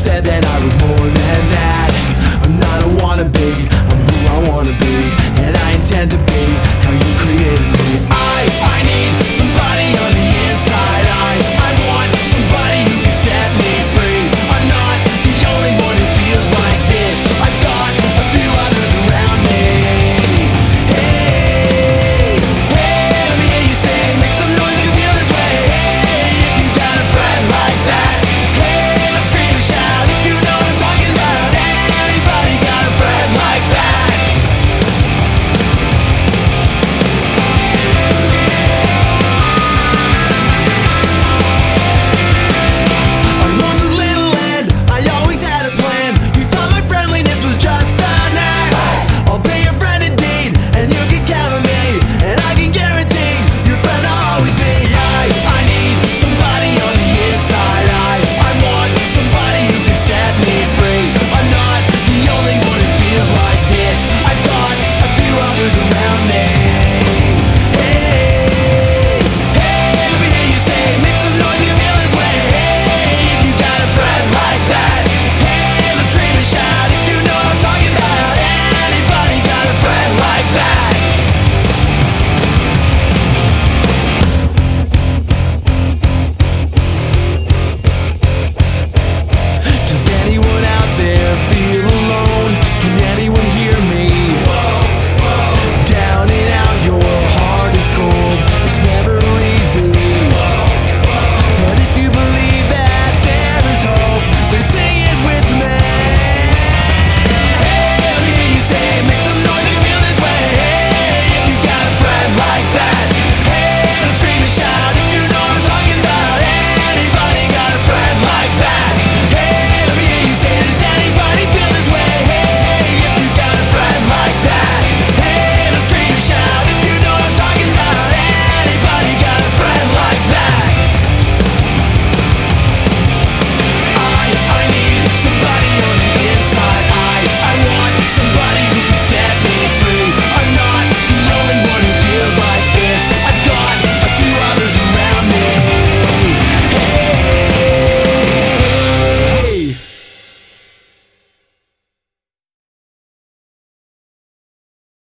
said that I was more than that. I'm not a wannabe, I'm who I wanna be And I intend to be.